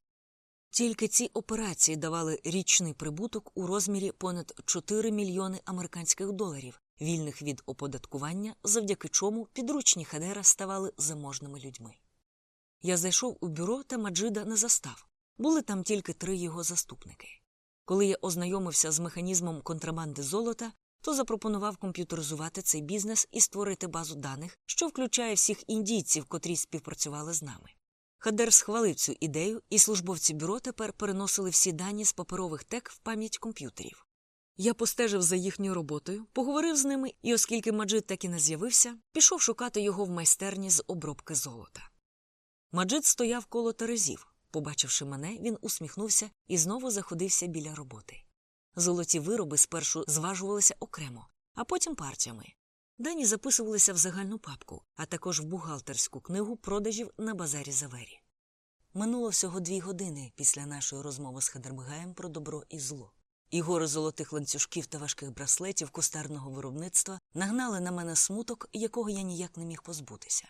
Тільки ці операції давали річний прибуток у розмірі понад 4 мільйони американських доларів, вільних від оподаткування, завдяки чому підручні хадера ставали заможними людьми. Я зайшов у бюро та Маджида не застав. Були там тільки три його заступники. Коли я ознайомився з механізмом контрабанди золота, то запропонував комп'ютеризувати цей бізнес і створити базу даних, що включає всіх індійців, котрі співпрацювали з нами. Хадер схвалив цю ідею, і службовці бюро тепер переносили всі дані з паперових тек в пам'ять комп'ютерів. Я постежив за їхньою роботою, поговорив з ними, і, оскільки Маджид так і не з'явився, пішов шукати його в майстерні з обробки золота. Маджид стояв коло терезів. Побачивши мене, він усміхнувся і знову заходився біля роботи. Золоті вироби спершу зважувалися окремо, а потім партіями. Дані записувалися в загальну папку, а також в бухгалтерську книгу продажів на базарі Завері. Минуло всього дві години після нашої розмови з Хадербгаєм про добро і зло. І гори золотих ланцюжків та важких браслетів кустарного виробництва нагнали на мене смуток, якого я ніяк не міг позбутися.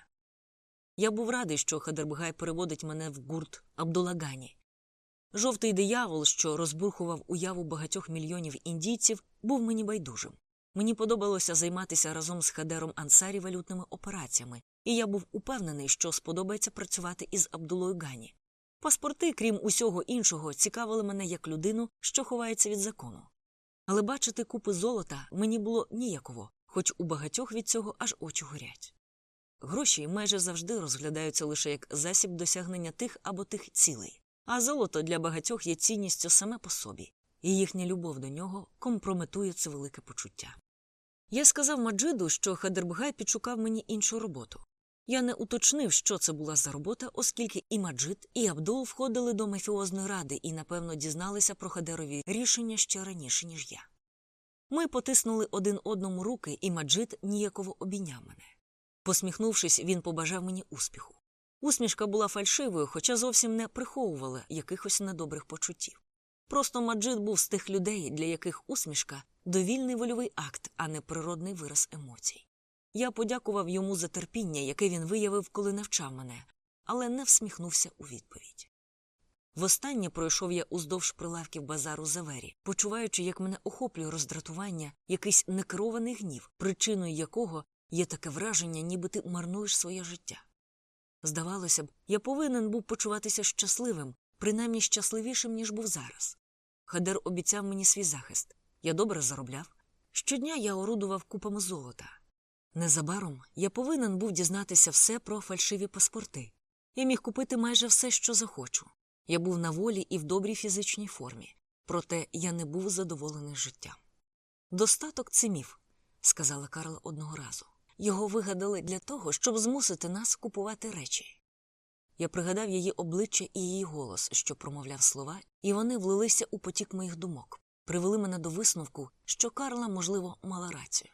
Я був радий, що Хадербгай переводить мене в гурт Абдулагані. Жовтий диявол, що розбурхував уяву багатьох мільйонів індійців, був мені байдужим. Мені подобалося займатися разом з Хадером Ансарі валютними операціями, і я був упевнений, що сподобається працювати із Абдулою Гані. Паспорти, крім усього іншого, цікавили мене як людину, що ховається від закону. Але бачити купи золота мені було ніяково, хоч у багатьох від цього аж очі горять. Гроші майже завжди розглядаються лише як засіб досягнення тих або тих цілей, а золото для багатьох є цінністю саме по собі, і їхня любов до нього компрометує це велике почуття. Я сказав Маджиду, що Хадербгай підшукав мені іншу роботу. Я не уточнив, що це була за робота, оскільки і Маджид, і Абдул входили до мафіозної ради і, напевно, дізналися про Хадерові рішення ще раніше, ніж я. Ми потиснули один одному руки, і Маджид ніяково обійняв мене. Посміхнувшись, він побажав мені успіху. Усмішка була фальшивою, хоча зовсім не приховувала якихось недобрих почуттів. Просто Маджид був з тих людей, для яких усмішка довільний вольовий акт, а не природний вираз емоцій. Я подякував йому за терпіння, яке він виявив, коли навчав мене, але не всміхнувся у відповідь. Востаннє пройшов я уздовж прилавків базару Завері, почуваючи, як мене охоплює роздратування, якийсь некерований гнів, причиною якого є таке враження, ніби ти марнуєш своє життя. Здавалося б, я повинен був почуватися щасливим, принаймні щасливішим, ніж був зараз. Хадер обіцяв мені свій захист. Я добре заробляв. Щодня я орудував купами золота. Незабаром я повинен був дізнатися все про фальшиві паспорти. Я міг купити майже все, що захочу. Я був на волі і в добрій фізичній формі, проте я не був задоволений життям. Достаток це міф, сказала Карла одного разу. Його вигадали для того, щоб змусити нас купувати речі. Я пригадав її обличчя і її голос, що промовляв слова, і вони влилися у потік моїх думок, привели мене до висновку, що Карла, можливо, мала рацію.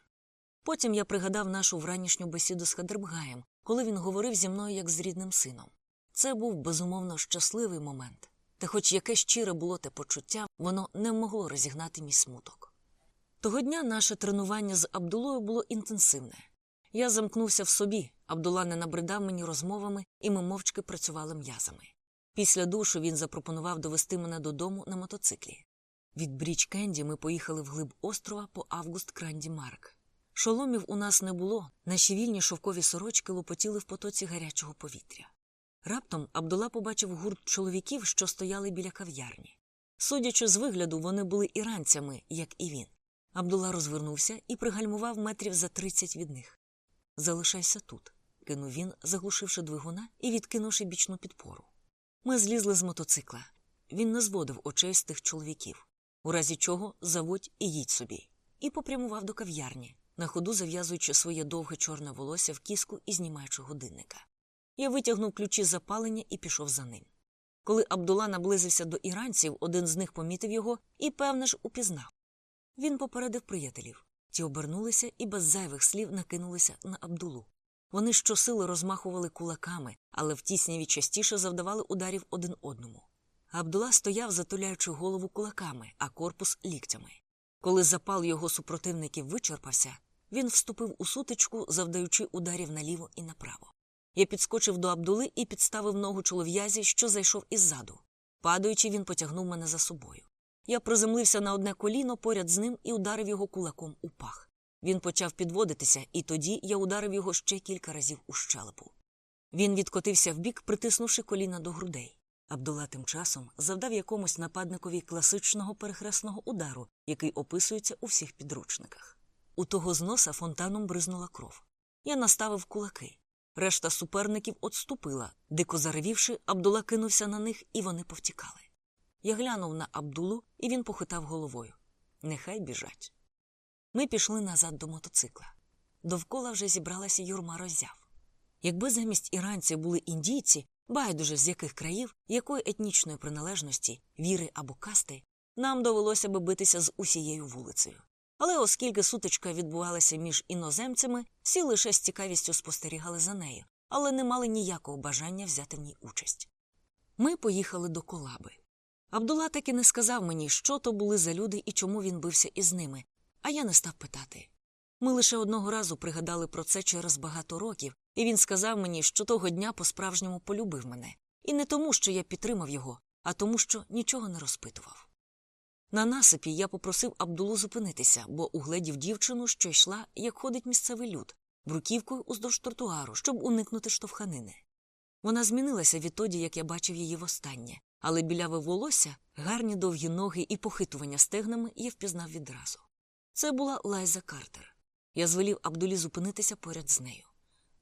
Потім я пригадав нашу вранішню бесіду з Хадербгаєм, коли він говорив зі мною як з рідним сином. Це був безумовно щасливий момент, та хоч яке щире було те почуття, воно не могло розігнати мій смуток. Того дня наше тренування з Абдулою було інтенсивне. Я замкнувся в собі, Абдула не набридав мені розмовами, і ми мовчки працювали м'язами. Після душу він запропонував довести мене додому на мотоциклі. Від Бріч Кенді ми поїхали вглиб острова по Август Кранді Марк. Шоломів у нас не було, наші вільні шовкові сорочки лопотіли в потоці гарячого повітря. Раптом Абдула побачив гурт чоловіків, що стояли біля кав'ярні. Судячи з вигляду, вони були іранцями, як і він. Абдула розвернувся і пригальмував метрів за тридцять від них. Залишайся тут, кинув він, заглушивши двигуна і відкинувши бічну підпору. Ми злізли з мотоцикла. Він не зводив очей з тих чоловіків, у разі чого заводь і їдь собі, і попрямував до кав'ярні, на ходу зав'язуючи своє довге чорне волосся в кіску і знімаючи годинника. Я витягнув ключі запалення і пішов за ним. Коли Абдула наблизився до іранців, один з них помітив його і, певне ж, упізнав. Він попередив приятелів. Ті обернулися і без зайвих слів накинулися на Абдулу. Вони щосили розмахували кулаками, але в тісняві частіше завдавали ударів один одному. Абдула стояв, затуляючи голову кулаками, а корпус ліктями. Коли запал його супротивників вичерпався, він вступив у сутичку, завдаючи ударів наліво і направо. Я підскочив до Абдули і підставив ногу чолов'язі, що зайшов іззаду. Падаючи, він потягнув мене за собою. Я приземлився на одне коліно поряд з ним і ударив його кулаком у пах. Він почав підводитися, і тоді я ударив його ще кілька разів у щелепу. Він відкотився вбік, притиснувши коліна до грудей. Абдула тим часом завдав якомусь нападникові класичного перехресного удару, який описується у всіх підручниках. У того з носа фонтаном бризнула кров. Я наставив кулаки. Решта суперників отступила, дико заревівши, Абдула кинувся на них, і вони повтікали. Я глянув на Абдулу, і він похитав головою. Нехай біжать. Ми пішли назад до мотоцикла. Довкола вже зібралася юрма роззяв. Якби замість іранців були індійці, байдуже з яких країв, якої етнічної приналежності, віри або касти, нам довелося би битися з усією вулицею. Але оскільки сутичка відбувалася між іноземцями, всі лише з цікавістю спостерігали за нею, але не мали ніякого бажання взяти в ній участь. Ми поїхали до колаби. Абдула так і не сказав мені, що то були за люди і чому він бився із ними, а я не став питати. Ми лише одного разу пригадали про це через багато років, і він сказав мені, що того дня по-справжньому полюбив мене, і не тому, що я підтримав його, а тому, що нічого не розпитував. На насипі я попросив Абдулу зупинитися, бо угледів дівчину, що йшла, як ходить місцевий люд, бруківкою уздовж тротуару, щоб уникнути штовханини. Вона змінилася відтоді, як я бачив її востаннє, але біляве волосся, гарні довгі ноги і похитування стегнами я впізнав відразу. Це була Лайза Картер. Я звелів Абдулі зупинитися поряд з нею.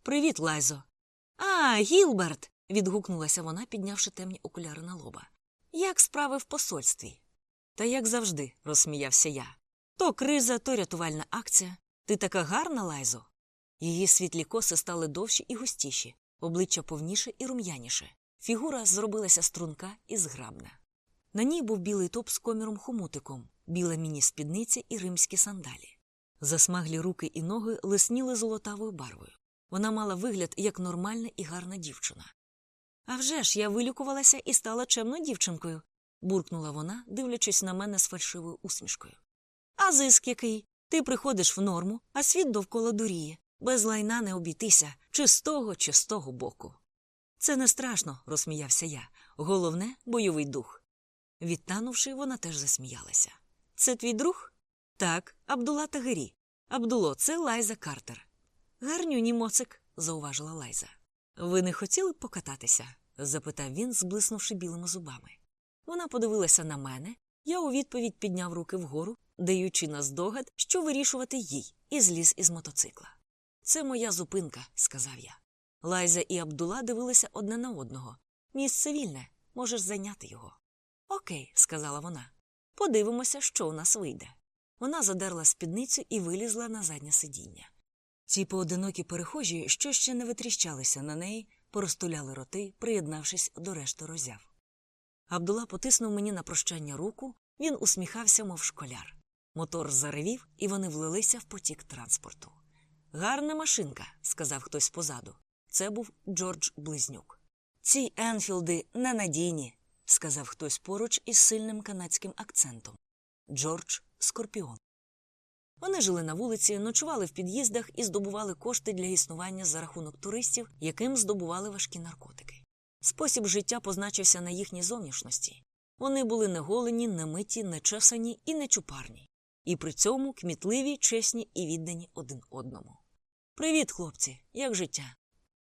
Привіт, Лайзо. А, Гілберт. відгукнулася вона, піднявши темні окуляри на лоба. Як справи в посольстві? Та як завжди, розсміявся я. То криза, то рятувальна акція. Ти така гарна, Лайзо. Її світлі коси стали довші і густіші, обличчя повніше і рум'яніше. Фігура зробилася струнка і зграбна. На ній був білий топ з коміром хомутиком, біла міні-спідниця і римські сандалі. Засмаглі руки і ноги лисніли золотавою барвою. Вона мала вигляд як нормальна і гарна дівчина. «А вже ж, я вилікувалася і стала чемною дівчинкою, буркнула вона, дивлячись на мене з фальшивою усмішкою. А зиск який? Ти приходиш в норму, а світ довкола дуріє. Без лайна не обійтися, чи з того, чи з того боку. Це не страшно, розсміявся я. Головне бойовий дух. Відтанувши, вона теж засміялася. Це твій друг? Так, Абдула Тагері. Абдуло, це Лайза Картер. Гарнюні моцик, зауважила Лайза. Ви не хотіли б покататися? запитав він, зблиснувши білими зубами. Вона подивилася на мене, я у відповідь підняв руки вгору, даючи наздогад, що вирішувати їй, і зліз із мотоцикла. Це моя зупинка, сказав я. Лайза і Абдула дивилися одне на одного. Місце вільне, можеш зайняти його. Окей, сказала вона. Подивимося, що у нас вийде. Вона задерла спідницю і вилізла на заднє сидіння. Ці поодинокі перехожі, що ще не витріщалися на неї, порозтуляли роти, приєднавшись до решти роззяв. Абдула потиснув мені на прощання руку, він усміхався, мов школяр. Мотор заревів, і вони влилися в потік транспорту. Гарна машинка, сказав хтось позаду. Це був Джордж Близнюк. Ці Енфілди ненадійні, сказав хтось поруч із сильним канадським акцентом. Джордж Скорпіон. Вони жили на вулиці, ночували в під'їздах і здобували кошти для існування за рахунок туристів, яким здобували важкі наркотики. Спосіб життя позначився на їхній зовнішності. Вони були не голені, не миті, не чесані і не чупарні, і при цьому кмітливі, чесні і віддані один одному. Привіт, хлопці, як життя?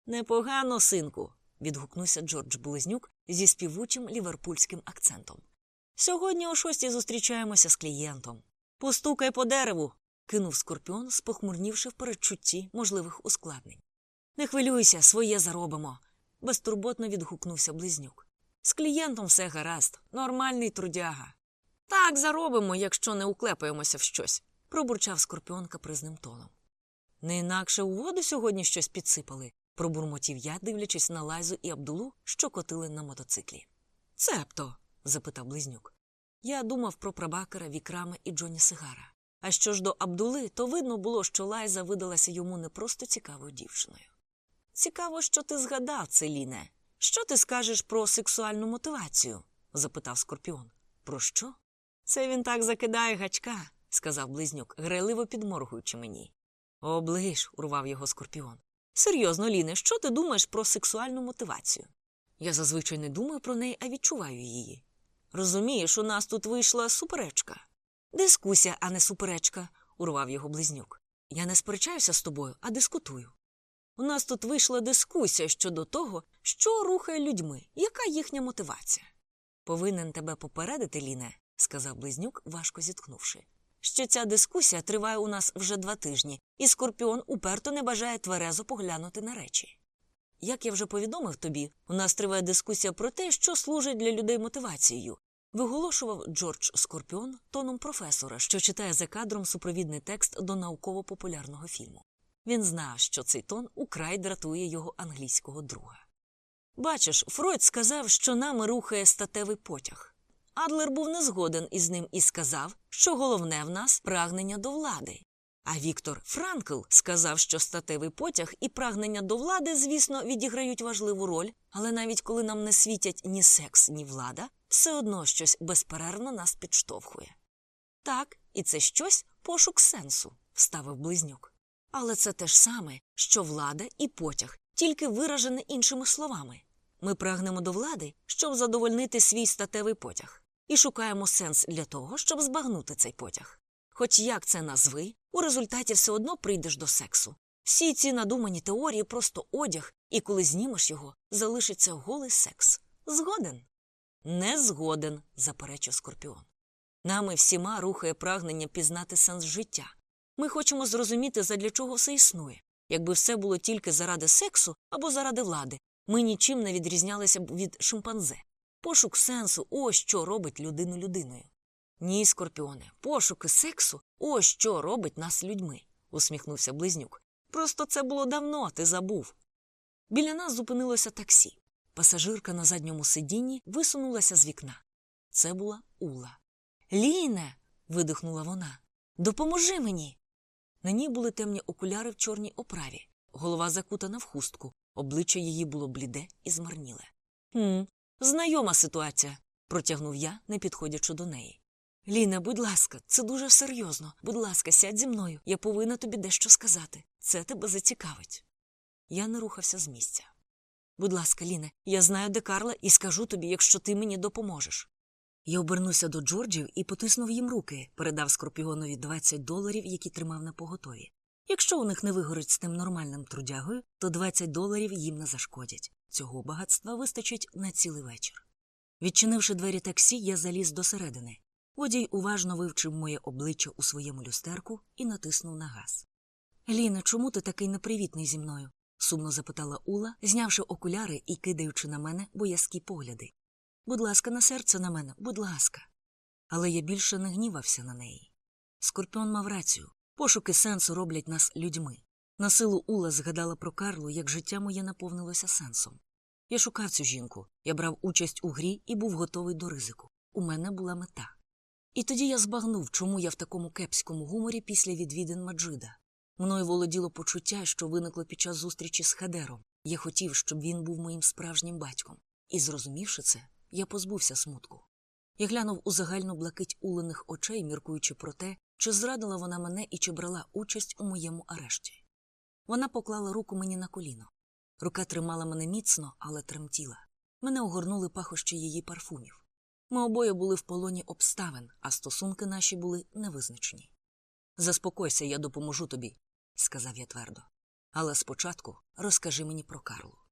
Непогано, синку. відгукнувся Джордж Близнюк зі співучим ліверпульським акцентом. Сьогодні о шостій зустрічаємося з клієнтом. Постукай по дереву. кинув скорпіон, спохмурнівши в передчутті можливих ускладнень. Не хвилюйся, своє заробимо. безтурботно відгукнувся близнюк. З клієнтом все гаразд, нормальний трудяга. Так заробимо, якщо не уклепаємося в щось, пробурчав скорпіон капризним тоном. Не інакше у воду сьогодні щось підсипали, пробурмотів я, дивлячись на Лайзу і Абдулу, що котили на мотоциклі. Цебто? запитав близнюк. Я думав про прабакера, вікрама і Джоні Сигара. А що ж до Абдули, то видно було, що Лайза видалася йому не просто цікавою дівчиною. Цікаво, що ти згадав, Целіне. Що ти скажеш про сексуальну мотивацію? запитав скорпіон. Про що? Це він так закидає гачка, сказав близнюк, грайливо підморгуючи мені. Оближ, урвав його скорпіон. Серйозно, Ліне, що ти думаєш про сексуальну мотивацію? Я зазвичай не думаю про неї, а відчуваю її. Розумієш, у нас тут вийшла суперечка. Дискусія, а не суперечка, урвав його близнюк. Я не сперечаюся з тобою, а дискутую. У нас тут вийшла дискусія щодо того, що рухає людьми, яка їхня мотивація. Повинен тебе попередити, Ліне, сказав близнюк, важко зітхнувши, що ця дискусія триває у нас вже два тижні, і скорпіон уперто не бажає тверезо поглянути на речі. Як я вже повідомив тобі, у нас триває дискусія про те, що служить для людей мотивацією, виголошував Джордж Скорпіон тоном професора, що читає за кадром супровідний текст до науково-популярного фільму. Він знав, що цей тон украй дратує його англійського друга. Бачиш, Фройд сказав, що нами рухає статевий потяг. Адлер був не згоден із ним і сказав, що головне в нас прагнення до влади. А Віктор Франкл сказав, що статевий потяг і прагнення до влади, звісно, відіграють важливу роль, але навіть коли нам не світять ні секс, ні влада, все одно щось безперервно нас підштовхує. Так, і це щось пошук сенсу, вставив близнюк. Але це те ж саме, що влада і потяг, тільки виражене іншими словами. Ми прагнемо до влади, щоб задовольнити свій статевий потяг, і шукаємо сенс для того, щоб збагнути цей потяг. Хоч як це назви, у результаті все одно прийдеш до сексу. Всі ці надумані теорії просто одяг, і коли знімеш його, залишиться голий секс. Згоден? Не згоден, заперечив Скорпіон. Нами всіма рухає прагнення пізнати сенс життя. Ми хочемо зрозуміти, задля чого все існує. Якби все було тільки заради сексу або заради влади, ми нічим не відрізнялися б від шимпанзе. Пошук сенсу ось що робить людину людиною. Ні, скорпіоне, пошуки сексу ось що робить нас людьми, усміхнувся близнюк. Просто це було давно, ти забув. Біля нас зупинилося таксі. Пасажирка на задньому сидінні висунулася з вікна. Це була Ула. Ліне. видихнула вона. Допоможи мені. На ній були темні окуляри в чорній оправі. голова закутана в хустку, обличчя її було бліде і змарніле. «Хм, знайома ситуація, протягнув я, не підходячи до неї. Ліна, будь ласка, це дуже серйозно. Будь ласка, сядь зі мною. Я повинна тобі дещо сказати. Це тебе зацікавить. Я не рухався з місця. Будь ласка, Ліне, я знаю, де Карла, і скажу тобі, якщо ти мені допоможеш. Я обернувся до Джорджів і потиснув їм руки, передав Скорпіонові 20 доларів, які тримав на поготові. Якщо у них не вигорить з тим нормальним трудягою, то 20 доларів їм не зашкодять. Цього багатства вистачить на цілий вечір. Відчинивши двері таксі, я заліз досередини. Водій уважно вивчив моє обличчя у своєму люстерку і натиснув на газ. Ліна, чому ти такий непривітний зі мною? сумно запитала Ула, знявши окуляри і кидаючи на мене боязкі погляди. Будь ласка, на серце на мене, будь ласка. Але я більше не гнівався на неї. Скорпіон мав рацію пошуки сенсу роблять нас людьми. На силу Ула згадала про Карлу, як життя моє наповнилося сенсом. Я шукав цю жінку, я брав участь у грі і був готовий до ризику. У мене була мета. І тоді я збагнув, чому я в такому кепському гуморі після відвідин Маджида. Мною володіло почуття, що виникло під час зустрічі з Хадером. Я хотів, щоб він був моїм справжнім батьком. І, зрозумівши це, я позбувся смутку. Я глянув у загальну блакить улених очей, міркуючи про те, чи зрадила вона мене і чи брала участь у моєму арешті. Вона поклала руку мені на коліно. Рука тримала мене міцно, але тремтіла. Мене огорнули пахощі її парфумів. Ми обоє були в полоні обставин, а стосунки наші були невизначені. Заспокойся, я допоможу тобі, сказав я твердо. Але спочатку розкажи мені про Карлу.